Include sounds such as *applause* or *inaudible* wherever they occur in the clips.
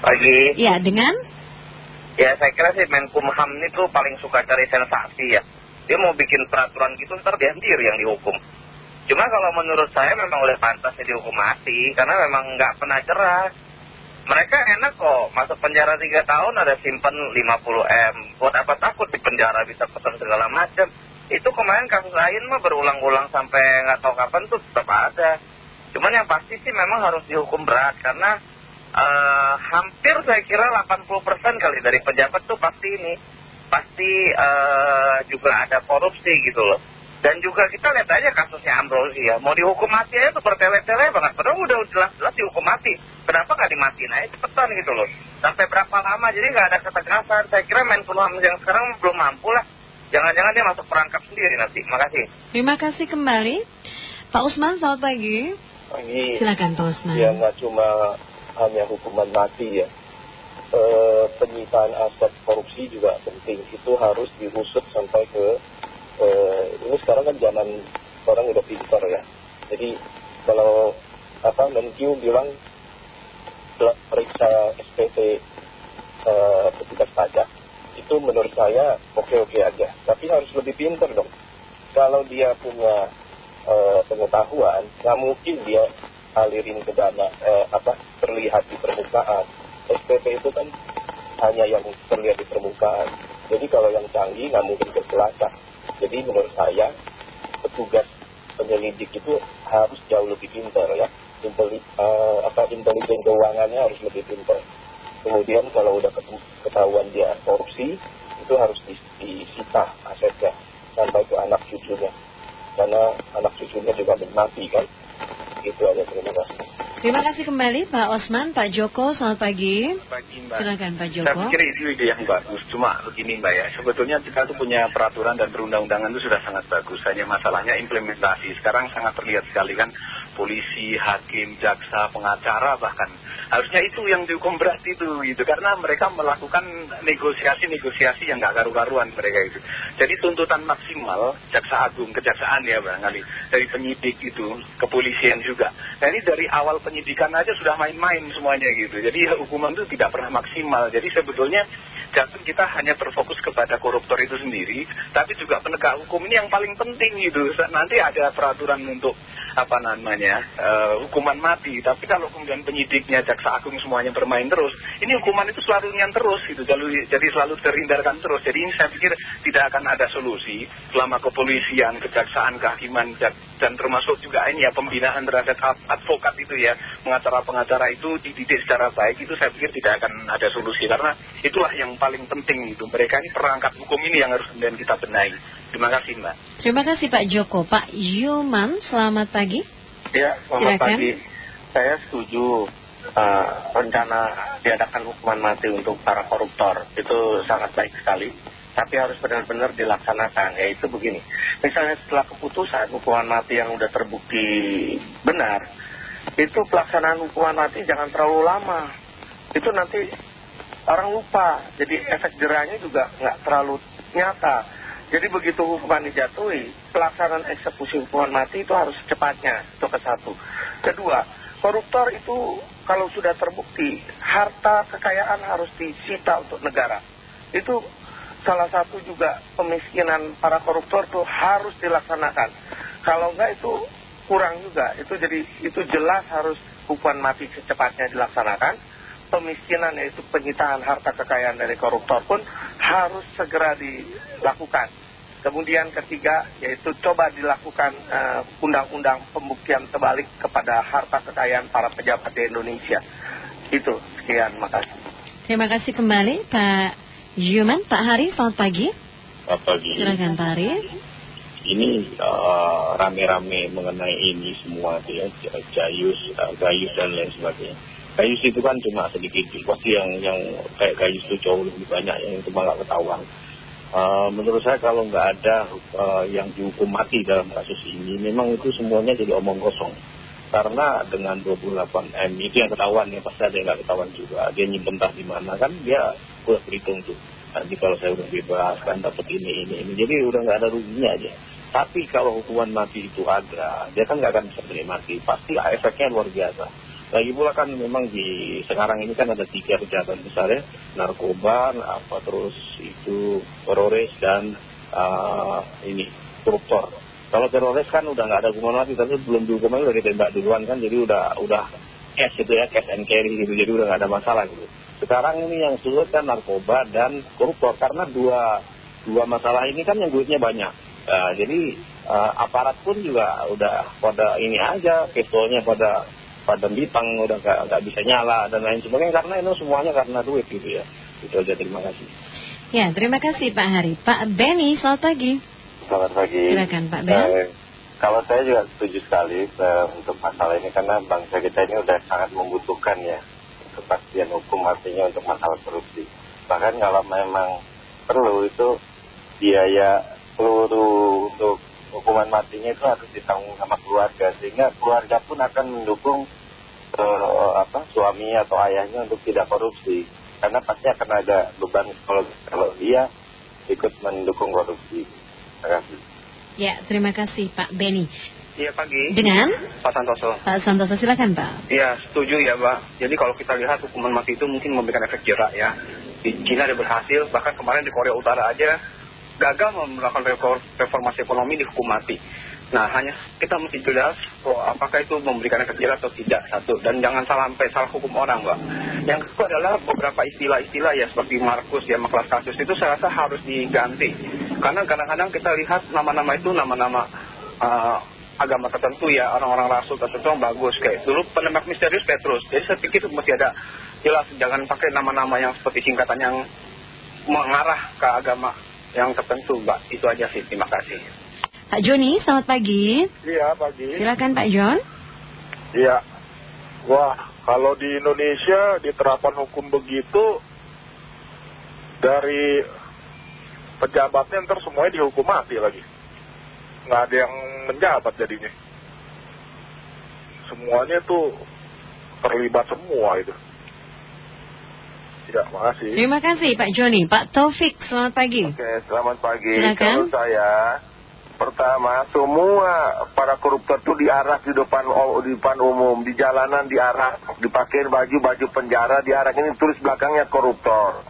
Pagi. Ya, dengan? Ya, saya kira sih Menkumham ini tuh paling suka cari sensasi ya. Dia mau bikin peraturan gitu, ntar dia sendiri yang dihukum. Cuma kalau menurut saya memang udah pantasnya dihukum mati, karena memang nggak pernah cerah. Mereka enak kok, masuk penjara 3 tahun ada simpen 50M. Buat apa takut di penjara bisa pesan segala macam. Itu kemarin kasus lain mah berulang-ulang sampai nggak tahu kapan tuh tetap ada. Cuman yang pasti sih memang harus dihukum berat, karena uh, hampir saya kira 80% kali dari pejabat tuh pasti ini pasti uh, juga ada korupsi gitu loh. Dan juga kita lihat aja kasusnya Ambrosi ya. Mau dihukum mati aja tuh bertele-tele banget. Padahal udah jelas-jelas dihukum mati. Kenapa nggak dimatiin aja cepetan gitu loh? Sampai berapa lama? Jadi nggak ada ketegasan saya kira Menkumham yang sekarang belum mampu lah. Jangan-jangan dia masuk perangkap sendiri nanti. Makasih terima kasih kembali. Pak Usman selamat pagi. Pagi. Silakan Pak Usman. Ya nggak cuma hanya hukuman mati ya. E, penyitaan aset korupsi juga penting. Itu harus diusut sampai ke e, ini sekarang kan zaman orang udah pintar ya. Jadi kalau apa Menkyu bilang periksa SPT e, petugas pajak. Itu menurut saya oke-oke aja. Tapi harus lebih pintar dong. Kalau dia punya e, pengetahuan nggak mungkin dia alirin ke dana eh, apa terlihat di permukaan. SPP itu kan hanya yang terlihat di permukaan. Jadi kalau yang canggih nggak mungkin jadi menurut saya petugas penyelidik itu harus jauh lebih pintar ya. Inteli, eh, apa intelijen keuangannya harus lebih pintar. Kemudian kalau udah ketahuan dia korupsi itu harus disita asetnya sampai ke anak cucunya. Karena anak cucunya juga menikmati kan? Itu aja terima kasih terima kasih kembali Pak Osman Pak Joko. Selamat pagi. Pagi Mbak. Silakan Pak Joko. saya pikir itu ide yang bagus. Cuma begini Mbak ya. Sebetulnya kita tuh punya peraturan dan perundang-undangan itu sudah sangat bagus. Hanya masalahnya implementasi. Sekarang sangat terlihat sekali kan polisi, hakim, jaksa, pengacara bahkan harusnya itu yang dihukum berat itu gitu. Karena mereka melakukan negosiasi-negosiasi yang nggak karu-karuan mereka itu. Jadi tuntutan maksimal jaksa agung kejaksaan ya barangkali dari penyidik itu kepolisian juga. Nah ini dari awal penyidikan aja sudah main-main semuanya gitu. Jadi hukuman itu tidak pernah maksimal. Jadi sebetulnya jangan kita hanya terfokus kepada koruptor itu sendiri tapi juga penegak hukum ini yang paling penting gitu. Nanti ada peraturan untuk apa namanya uh, hukuman mati. Tapi kalau kemudian penyidiknya jaksa agung semuanya bermain terus ini hukuman itu selalu yang terus gitu jadi, jadi selalu terhindarkan terus. Jadi ini saya pikir tidak akan ada solusi selama kepolisian kejaksaan kehakiman dan termasuk juga ini ya pembinaan terhadap advokat itu ya pengacara-pengacara itu dididik secara baik itu saya pikir tidak akan ada solusi. Karena itulah yang paling penting itu. Mereka ini perangkat hukum ini yang harus kemudian kita benahi. Terima kasih mbak. Terima kasih Pak Joko. Pak Yuman selamat pagi ya selamat pagi. Saya setuju uh, rencana diadakan hukuman mati untuk para koruptor itu sangat baik sekali tapi harus benar-benar dilaksanakan yaitu begini. Misalnya setelah keputusan hukuman mati yang sudah terbukti benar itu pelaksanaan hukuman mati jangan terlalu lama. Itu nanti orang lupa jadi efek jerahnya juga nggak terlalu nyata jadi begitu hukuman dijatuhi pelaksanaan eksekusi hukuman mati itu harus secepatnya itu ke satu. Kedua koruptor itu kalau sudah terbukti harta kekayaan harus disita untuk negara. Itu salah satu juga pemiskinan para koruptor itu harus dilaksanakan. Kalau enggak itu kurang juga. Itu jadi itu jelas harus hukuman mati secepatnya dilaksanakan. Pemiskinan yaitu penyitaan harta kekayaan dari koruptor pun harus segera dilakukan. Kemudian ketiga yaitu coba dilakukan undang-undang pembuktian terbalik kepada harta kekayaan para pejabat di Indonesia. Itu sekian, makasih. Terima kasih kembali Pak Yuman. Pak Hari, selamat pagi. Selamat pagi. Silakan Pak Hari. Ini rame-rame mengenai ini semua ya, Jayus, Gayus dan lain sebagainya. Gayus itu kan cuma sedikit, pasti yang yang kayak Gayus itu jauh lebih banyak yang cuma nggak ketahuan. Menurut saya kalau nggak ada yang dihukum mati dalam kasus ini, memang itu semuanya jadi omong kosong. Karena dengan 28M itu yang ketahuan ya pasti ada yang nggak ketahuan juga. Dia nyimpen entah di mana kan dia udah berhitung tuh. Nanti kalau saya udah bebas kan dapat ini ini ini. Jadi udah nggak ada ruginya aja. Tapi kalau hukuman mati itu ada, dia kan nggak akan bisa menikmati. Pasti efeknya luar biasa. Lagi pula kan memang di sekarang ini kan ada tiga kejahatan besar ya, narkoba, apa terus itu teroris dan uh, ini koruptor. Kalau teroris kan udah nggak ada hukuman mati, tapi belum dihukum udah ditembak duluan kan, jadi udah udah cash itu ya, cash and carry gitu, jadi udah nggak ada masalah gitu. Sekarang ini yang sulit kan narkoba dan koruptor, karena dua, dua masalah ini kan yang duitnya banyak. Uh, jadi uh, aparat pun juga udah pada ini aja, pistolnya pada pada bintang udah nggak bisa nyala dan lain sebagainya karena itu semuanya karena duit gitu ya. Itu aja terima kasih. Ya terima kasih Pak Hari. Pak Benny, selamat pagi. Selamat pagi. Silakan Pak Ben. Eh, kalau saya juga setuju sekali eh, untuk masalah ini karena bangsa kita ini udah sangat membutuhkan ya kepastian hukum artinya untuk masalah korupsi. Bahkan kalau memang perlu itu biaya seluruh untuk hukuman matinya itu harus ditanggung sama keluarga sehingga keluarga pun akan mendukung eh, apa suami atau ayahnya untuk tidak korupsi karena pasti akan ada beban kalau kalau dia ikut mendukung korupsi. Terima kasih. Ya, terima kasih Pak Beni. Iya pagi. Dengan? Pak Santoso. Pak Santoso silakan Pak. Iya setuju ya Pak. Jadi kalau kita lihat hukuman mati itu mungkin memberikan efek jerak ya. Di Cina ada berhasil, bahkan kemarin di Korea Utara aja gagal melakukan reformasi ekonomi di hukum mati. Nah hanya kita mesti jelas oh, apakah itu memberikan efek jelas atau tidak satu. Dan jangan salah sampai salah hukum orang mbak. Yang kedua adalah beberapa istilah-istilah ya seperti Markus ya maklas kasus itu saya rasa harus diganti. Karena kadang-kadang kita lihat nama-nama itu nama-nama uh, agama tertentu ya orang-orang rasul tertentu yang bagus. Kayak dulu penembak misterius Petrus. Jadi saya pikir mesti ada jelas jangan pakai nama-nama yang seperti singkatan yang mengarah ke agama yang tertentu mbak. Itu aja sih. Terima kasih. Pak Joni, selamat pagi. Iya, pagi. Silakan Pak John. Iya. Wah, kalau di Indonesia diterapkan hukum begitu, dari pejabatnya ntar semuanya dihukum mati lagi. Nggak ada yang menjabat jadinya. Semuanya tuh terlibat semua itu. Ya, makasih. Terima kasih Pak Joni. Pak Taufik, selamat pagi. Oke, selamat pagi. Silakan. Kalau saya Pertama, semua para koruptor itu diarak di depan, di depan umum, di jalanan diarak, dipakai baju-baju penjara, diarak ini tulis belakangnya koruptor.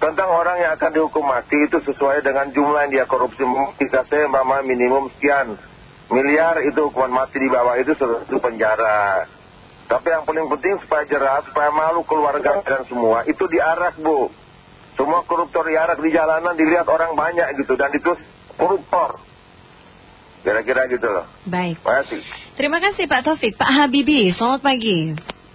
Tentang orang yang akan dihukum mati itu sesuai dengan jumlah yang dia korupsi. Bisa saya mama minimum sekian miliar itu hukuman mati di bawah itu itu penjara. Tapi yang paling penting supaya jelas, supaya malu keluarga dan semua, itu diarak bu. Semua koruptor diarak di jalanan, dilihat orang banyak gitu, dan itu koruptor. Kira-kira gitu loh. Baik. Terima kasih. Terima kasih Pak Taufik. Pak Habibi, selamat pagi.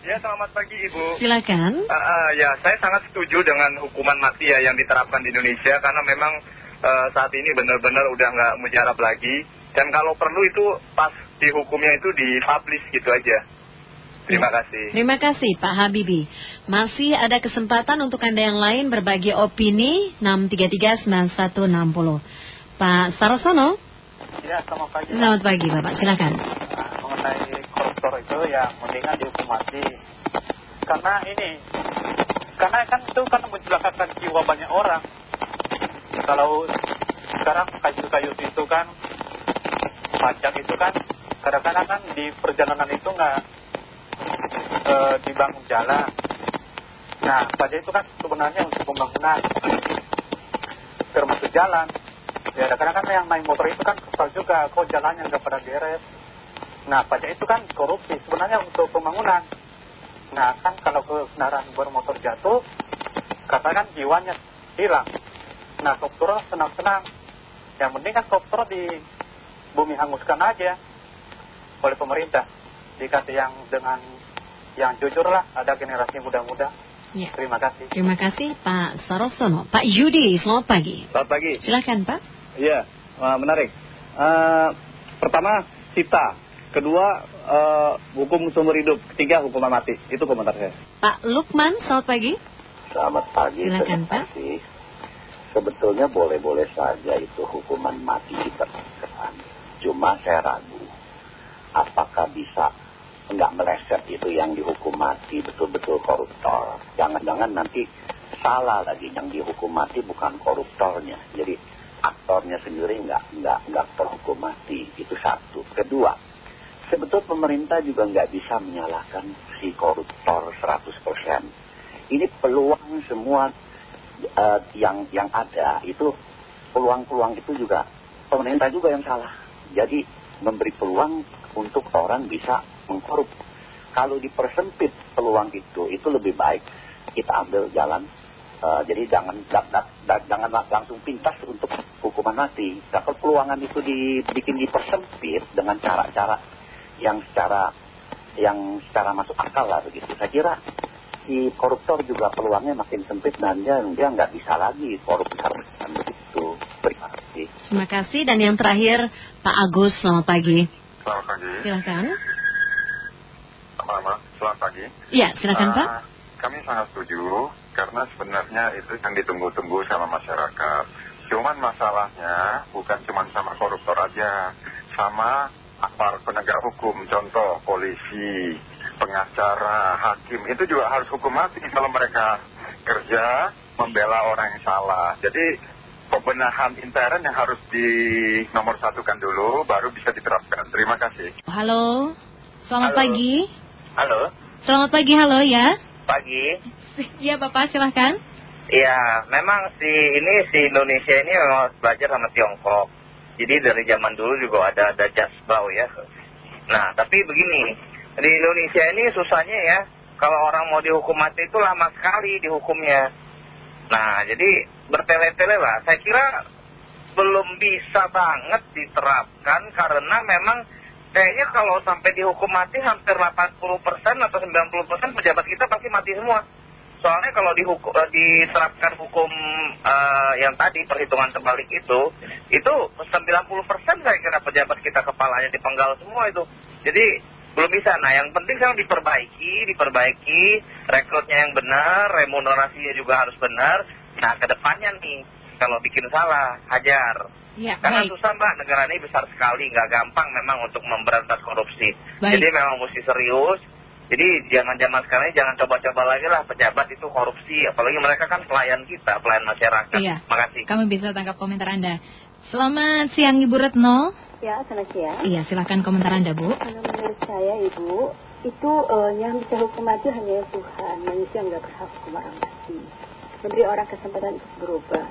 Ya, selamat pagi Ibu. Silakan. Uh, uh, ya, saya sangat setuju dengan hukuman mati ya yang diterapkan di Indonesia karena memang uh, saat ini benar-benar udah nggak mujarab lagi. Dan kalau perlu itu pas dihukumnya itu dipublish gitu aja. Terima ya. kasih. Terima kasih Pak Habibi. Masih ada kesempatan untuk Anda yang lain berbagi opini 6339160. Pak Sarosono. Ya, selamat pagi. Selamat pagi, Bapak. Silakan. Nah, mengenai koruptor itu ya mendingan dihukum mati. Karena ini, karena kan itu kan mencelakakan jiwa banyak orang. Kalau sekarang kayu-kayu itu kan, pajak itu kan, kadang-kadang kan di perjalanan itu nggak e, dibangun jalan. Nah, pajak itu kan sebenarnya untuk pembangunan, termasuk jalan. Ya kadang-kadang kan yang naik motor itu kan kesal juga, kok jalannya nggak pada beres. Nah pajak itu kan korupsi, sebenarnya untuk pembangunan. Nah kan kalau kendaraan bermotor jatuh, katakan jiwanya hilang. Nah koruptor senang-senang. Yang penting kan koruptor di bumi hanguskan aja oleh pemerintah. Dikasih yang dengan yang jujur lah, ada generasi muda-muda. Ya. Terima kasih. Terima kasih Pak Sarosono. Pak Yudi, selamat pagi. Selamat pagi. Silakan Pak. Iya, menarik. Uh, pertama, cita. Kedua, uh, hukum sumber hidup. Ketiga, hukuman mati. Itu komentar saya. Pak Lukman, selamat pagi. Selamat pagi. Silakan Pak. Sebetulnya boleh-boleh saja itu hukuman mati diterapkan. Cuma saya ragu. Apakah bisa nggak meleset itu yang dihukum mati betul-betul koruptor. Jangan-jangan nanti salah lagi yang dihukum mati bukan koruptornya. Jadi aktornya sendiri nggak nggak nggak terhukum mati itu satu kedua sebetulnya pemerintah juga nggak bisa menyalahkan si koruptor 100%. Ini peluang semua uh, yang yang ada itu peluang-peluang itu juga pemerintah juga yang salah. Jadi memberi peluang untuk orang bisa mengkorup. Kalau dipersempit peluang itu, itu lebih baik kita ambil jalan. Uh, jadi jangan da, da, da, jangan langsung pintas untuk hukuman mati. Nah, kalau peluangan itu dibikin dipersempit dengan cara-cara yang secara yang secara masuk akal lah begitu. Saya kira si koruptor juga peluangnya makin sempit dan dia dia nggak bisa lagi korup besar-besaran begitu. Terima kasih. Terima kasih dan yang terakhir Pak Agus, selamat pagi. Selamat pagi. Silakan. Selamat, selamat pagi. Iya, silakan Pak. Kami sangat setuju karena sebenarnya itu yang ditunggu-tunggu sama masyarakat. Cuman masalahnya bukan cuma sama koruptor aja, sama aparat penegak hukum, contoh polisi, pengacara, hakim, itu juga harus hukum mati kalau mereka kerja membela orang yang salah. Jadi pembenahan intern yang harus di nomor satukan dulu, baru bisa diterapkan. Terima kasih. Halo, selamat Halo. pagi. Halo, Selamat pagi, halo ya. Pagi. Iya Bapak, silahkan. Iya, memang si ini si Indonesia ini memang belajar sama Tiongkok. Jadi dari zaman dulu juga ada ada jasbau ya. Nah, tapi begini, di Indonesia ini susahnya ya, kalau orang mau dihukum mati itu lama sekali dihukumnya. Nah, jadi bertele-tele lah. Saya kira belum bisa banget diterapkan karena memang kayaknya kalau sampai dihukum mati hampir 80% atau 90% pejabat kita pasti mati semua. Soalnya kalau dihukum, eh, diterapkan hukum eh, yang tadi perhitungan terbalik itu, itu 90% saya kira pejabat kita kepalanya dipenggal semua itu. Jadi belum bisa. Nah yang penting sekarang diperbaiki, diperbaiki, rekrutnya yang benar, remunerasinya juga harus benar. Nah ke depannya nih, kalau bikin salah, hajar. Ya, Karena baik. susah mbak, negara ini besar sekali, nggak gampang memang untuk memberantas korupsi. Baik. Jadi memang mesti serius. Jadi jangan-jangan sekarang ini jangan coba-coba lagi lah pejabat itu korupsi. Apalagi mereka kan pelayan kita, pelayan masyarakat. Iya. Makasih. Kami bisa tangkap komentar Anda. Selamat siang Ibu Retno. Ya, selamat siang. Iya, silahkan komentar Anda Bu. Kalau menurut saya, Ibu, itu eh, yang bisa hukum mati hanya Tuhan. Manusia nggak berhak hukum orang mati. Memberi orang kesempatan untuk berubah.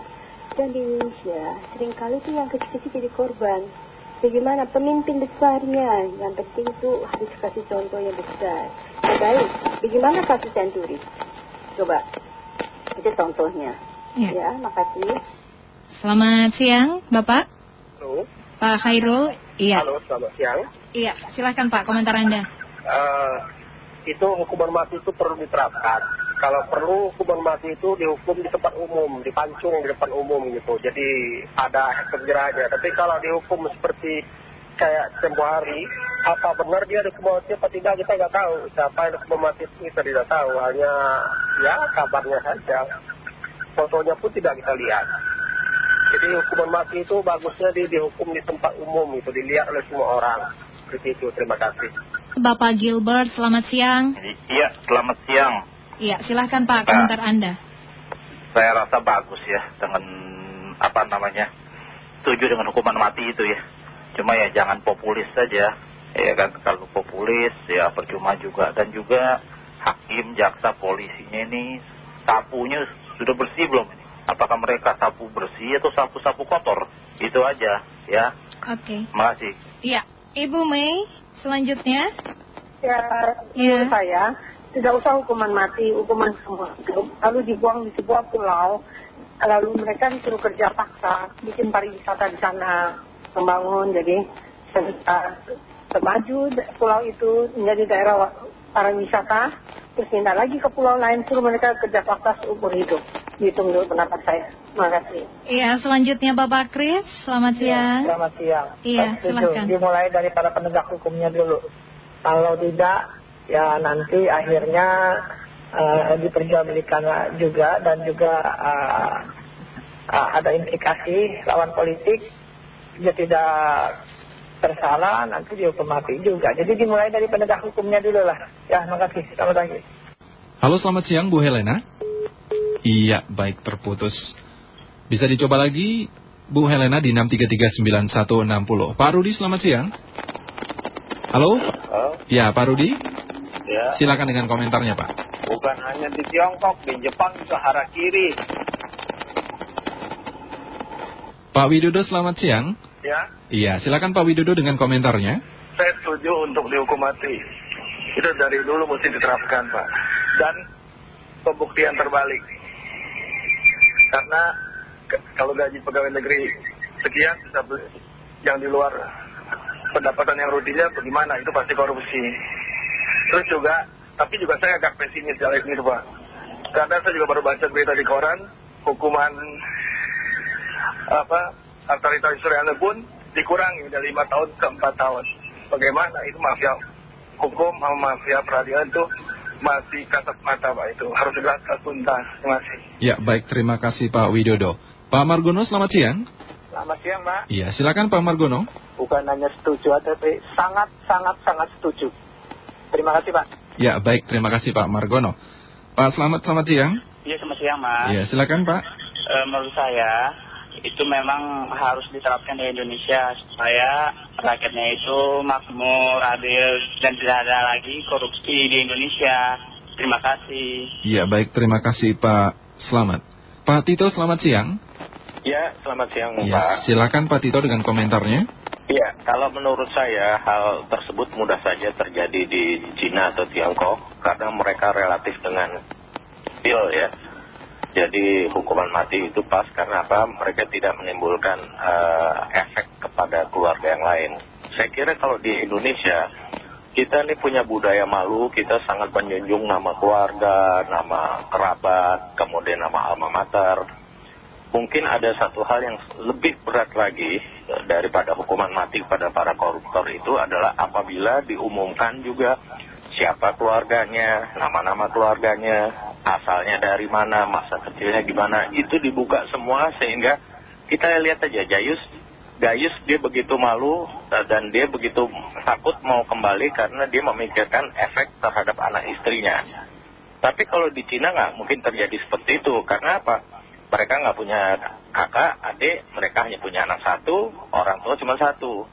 Dan di Indonesia, sering kali itu yang kecil-kecil jadi korban. Bagaimana pemimpin besarnya? Yang penting itu harus kasih contoh yang besar. Yang baik, bagaimana kasus Senturi? Coba, itu contohnya. Ya. Ya, makasih. Selamat siang Bapak. Halo. Pak Khairul. Iya. Halo, selamat siang. Iya, silahkan Pak komentar Anda. Eh, itu hukuman mati itu perlu diterapkan. Kalau perlu hukuman mati itu dihukum di tempat umum, dipancung di depan umum gitu. Jadi ada efek jerahnya. Tapi kalau dihukum seperti kayak tempo hari, apa benar dia dihukum mati apa tidak kita nggak tahu. Siapa yang dihukum mati itu kita tidak tahu. Hanya ya kabarnya saja. Fotonya pun tidak kita lihat. Jadi hukuman mati itu bagusnya di, dihukum di tempat umum itu dilihat oleh semua orang. Seperti itu. Terima kasih. Bapak Gilbert, selamat siang. Iya, selamat siang. Iya, silahkan Pak komentar Anda. Saya rasa bagus ya dengan apa namanya setuju dengan hukuman mati itu ya. Cuma ya jangan populis saja. Ya kan kalau populis ya percuma juga dan juga hakim, jaksa, polisinya ini sapunya sudah bersih belum ini? Apakah mereka sapu bersih atau sapu-sapu kotor? Itu aja ya. Oke. Makasih. Iya, Ibu Mei, selanjutnya. Ya, menurut saya tidak usah hukuman mati, hukuman semua hidup, lalu dibuang di sebuah pulau, lalu mereka disuruh kerja paksa, bikin pariwisata di sana, membangun, jadi bisa maju pulau itu menjadi daerah pariwisata, terus pindah lagi ke pulau lain, suruh mereka kerja paksa seumur hidup. Gitu menurut pendapat saya. Terima kasih. Iya, selanjutnya Bapak Kris, selamat siang. Selamat siang. Iya, silahkan. Dimulai dari para penegak hukumnya dulu. Kalau tidak, ya nanti akhirnya eh, diperjualbelikan juga dan juga eh, eh, ada implikasi lawan politik. Dia tidak bersalah, nanti dihukum mati juga. Jadi dimulai dari penegak hukumnya dulu lah. Ya, makasih. Selamat pagi. Halo selamat siang Bu Helena Iya baik terputus Bisa dicoba lagi Bu Helena di 6339160 Pak Rudi selamat siang Halo? Halo? Ya, Pak Rudi? Ya, Silakan dengan komentarnya, Pak. bukan hanya di Tiongkok, di Jepang juga harakiri. Pak Widodo, selamat siang. Ya, Iya, silakan Pak Widodo dengan komentarnya. saya setuju untuk dihukum mati. Itu dari dulu mesti diterapkan, Pak. Dan pembuktian terbalik. Karena ke- kalau gaji pegawai negeri sekian bisa beli yang di luar pendapatan yang rutinnya bagaimana, itu pasti korupsi. Terus juga, tapi juga saya agak pesimis dalam ini, Pak. Karena saya juga baru baca berita di koran, hukuman apa Artarita Suryana pun dikurangi dari lima tahun ke empat tahun. Bagaimana itu mafia hukum sama mafia peradilan itu masih kasat mata Pak itu harus segera tuntas. Terima kasih. Ya, baik. Terima kasih Pak Widodo. Pak Margono, selamat siang. Selamat siang, Mbak. Iya, silakan Pak Margono. Bukan hanya setuju, tapi sangat, sangat, sangat setuju. Terima kasih, Pak. Ya, baik. Terima kasih Pak Margono. Pak Selamat, selamat siang. Iya selamat siang mas. Iya, silakan Pak. Eh, menurut saya itu memang harus diterapkan di Indonesia supaya rakyatnya itu makmur, adil dan tidak ada lagi korupsi di Indonesia. Terima kasih. Iya, baik. Terima kasih Pak Selamat. Pak Tito, selamat siang. Ya, selamat siang Pak. Ya, silakan Pak Tito dengan komentarnya. Ya, kalau menurut saya hal tersebut mudah saja terjadi di Cina atau Tiongkok karena mereka relatif dengan skill ya. Jadi hukuman mati itu pas karena apa? Mereka tidak menimbulkan eh, efek kepada keluarga yang lain. Saya kira kalau di Indonesia kita ini punya budaya malu, kita sangat menjunjung nama keluarga, nama kerabat, kemudian nama alma mater. Mungkin ada satu hal yang lebih berat lagi eh, daripada hukuman mati pada para koruptor itu adalah apabila diumumkan juga siapa keluarganya, nama-nama keluarganya, asalnya dari mana, masa kecilnya gimana, itu dibuka semua sehingga kita lihat aja Jayus, Gayus dia begitu malu eh, dan dia begitu takut mau kembali karena dia memikirkan efek terhadap anak istrinya. Tapi kalau di Cina nggak mungkin terjadi seperti itu karena apa? Mereka nggak punya kakak, adik, mereka hanya punya anak satu, orang tua cuma satu.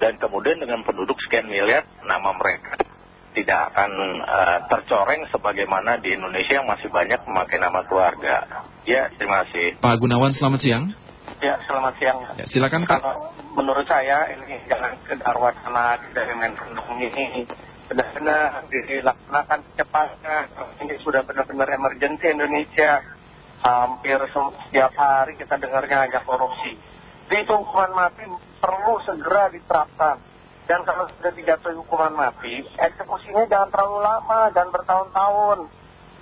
Dan kemudian dengan penduduk sekian miliar, nama mereka tidak akan eh, tercoreng sebagaimana di Indonesia yang masih banyak memakai nama keluarga. Ya, terima kasih. Pak Gunawan, selamat siang. Ya, selamat siang. Ya, silakan Pak. Kalau menurut saya ini jangan sekedar wacana dari Menpora ini benar-benar dilaksanakan secepatnya. Ini sudah benar-benar emergency Indonesia. Hampir se- setiap hari kita dengarnya hanya korupsi. Jadi itu hukuman mati perlu segera diterapkan. Dan kalau sudah dijatuhi hukuman mati, eksekusinya jangan terlalu lama dan bertahun-tahun.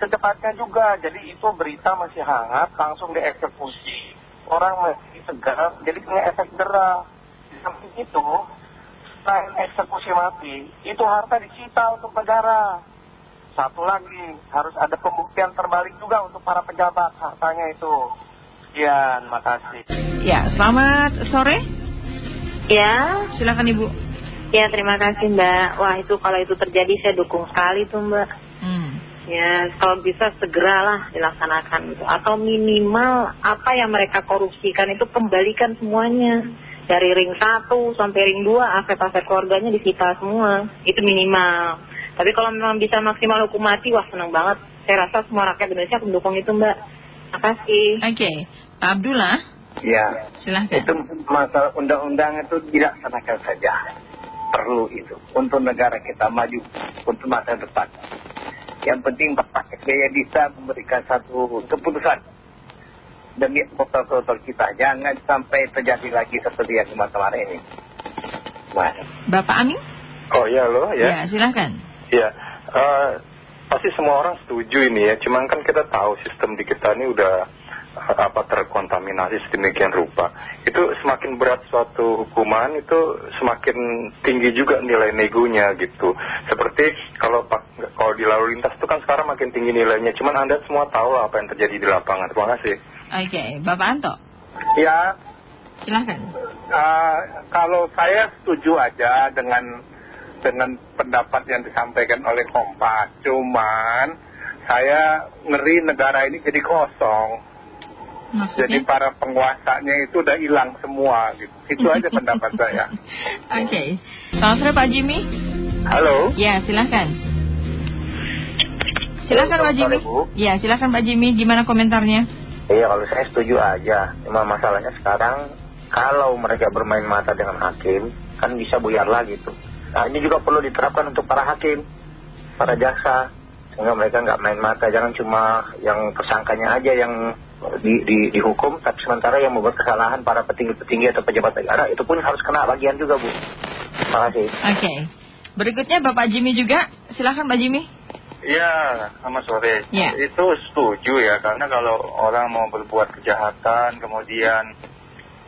Secepatnya juga, jadi itu berita masih hangat, langsung dieksekusi. Orang masih segar, jadi punya efek jerah. Di samping itu, selain eksekusi mati, itu harta disita untuk negara. Satu lagi, harus ada pembuktian terbalik juga untuk para pejabat hartanya itu. Sekian, makasih. Ya, selamat sore. Ya, Silakan Ibu. ya terima kasih Mbak. Wah itu kalau itu terjadi saya dukung sekali tuh Mbak. Hmm. Ya kalau bisa segeralah dilaksanakan gitu. Atau minimal apa yang mereka korupsikan itu kembalikan semuanya. Dari ring 1 sampai ring 2 aset-aset keluarganya disita semua. Itu minimal. Tapi kalau memang bisa maksimal hukum mati, wah senang banget. Saya rasa semua rakyat Indonesia mendukung itu Mbak. Makasih. Oke, Pak Abdullah, Ya, silahkan. itu masalah undang-undang itu dilaksanakan saja. Perlu itu untuk negara kita maju untuk masa depan. Yang penting Bapak SBY bisa memberikan satu keputusan demi koruptor kita. Jangan sampai terjadi lagi seperti yang kemarin ini. Mas. Bapak Amin? Oh iya loh Ya, ya. silahkan. Ya, eh, pasti semua orang setuju ini ya. Cuman kan kita tahu sistem di kita ini udah eh, apa terkontaminasi sedemikian rupa. Itu semakin berat suatu hukuman itu semakin tinggi juga nilai negonya gitu. Seperti kalau pak- kalau di lalu lintas itu kan sekarang makin tinggi nilainya. Cuman anda semua tahu lah apa yang terjadi di lapangan. Terima kasih. Oke, Bapak Anto, Ya, silahkan. eh, kalau saya setuju aja dengan dengan pendapat yang disampaikan oleh Kompas. Cuman saya ngeri negara ini jadi kosong. Maksudnya? Jadi para penguasanya itu udah hilang semua gitu. Itu aja pendapat *laughs* saya. Oke. Selamat sore Pak Jimmy. Halo. Ya, silahkan. Silahkan Pak Jimmy. Ya, silahkan Pak Jimmy. Gimana komentarnya? Iya kalau saya setuju aja Cuma masalahnya sekarang Kalau mereka bermain mata dengan hakim Kan bisa buyar lagi tuh Nah ini juga perlu diterapkan untuk para hakim Para jaksa Sehingga mereka nggak main mata Jangan cuma yang tersangkanya aja yang di, di, dihukum Tapi sementara yang membuat kesalahan Para petinggi-petinggi atau pejabat negara Itu pun harus kena bagian juga Bu Terima kasih Oke. Berikutnya Bapak Jimmy juga. Silahkan Pak Jimmy. Ya, selamat sore. Ya. Itu setuju ya, karena kalau orang mau berbuat kejahatan, kemudian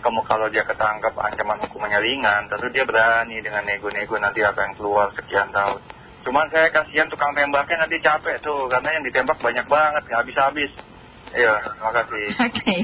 kamu kalau dia ketangkap ancaman hukumannya ringan, tentu dia berani dengan nego-nego nanti apa yang keluar sekian tahun. Cuman saya kasihan tukang tembaknya nanti capek tuh, karena yang ditembak banyak banget, habis-habis. Iya, terima kasih. *laughs* Oke.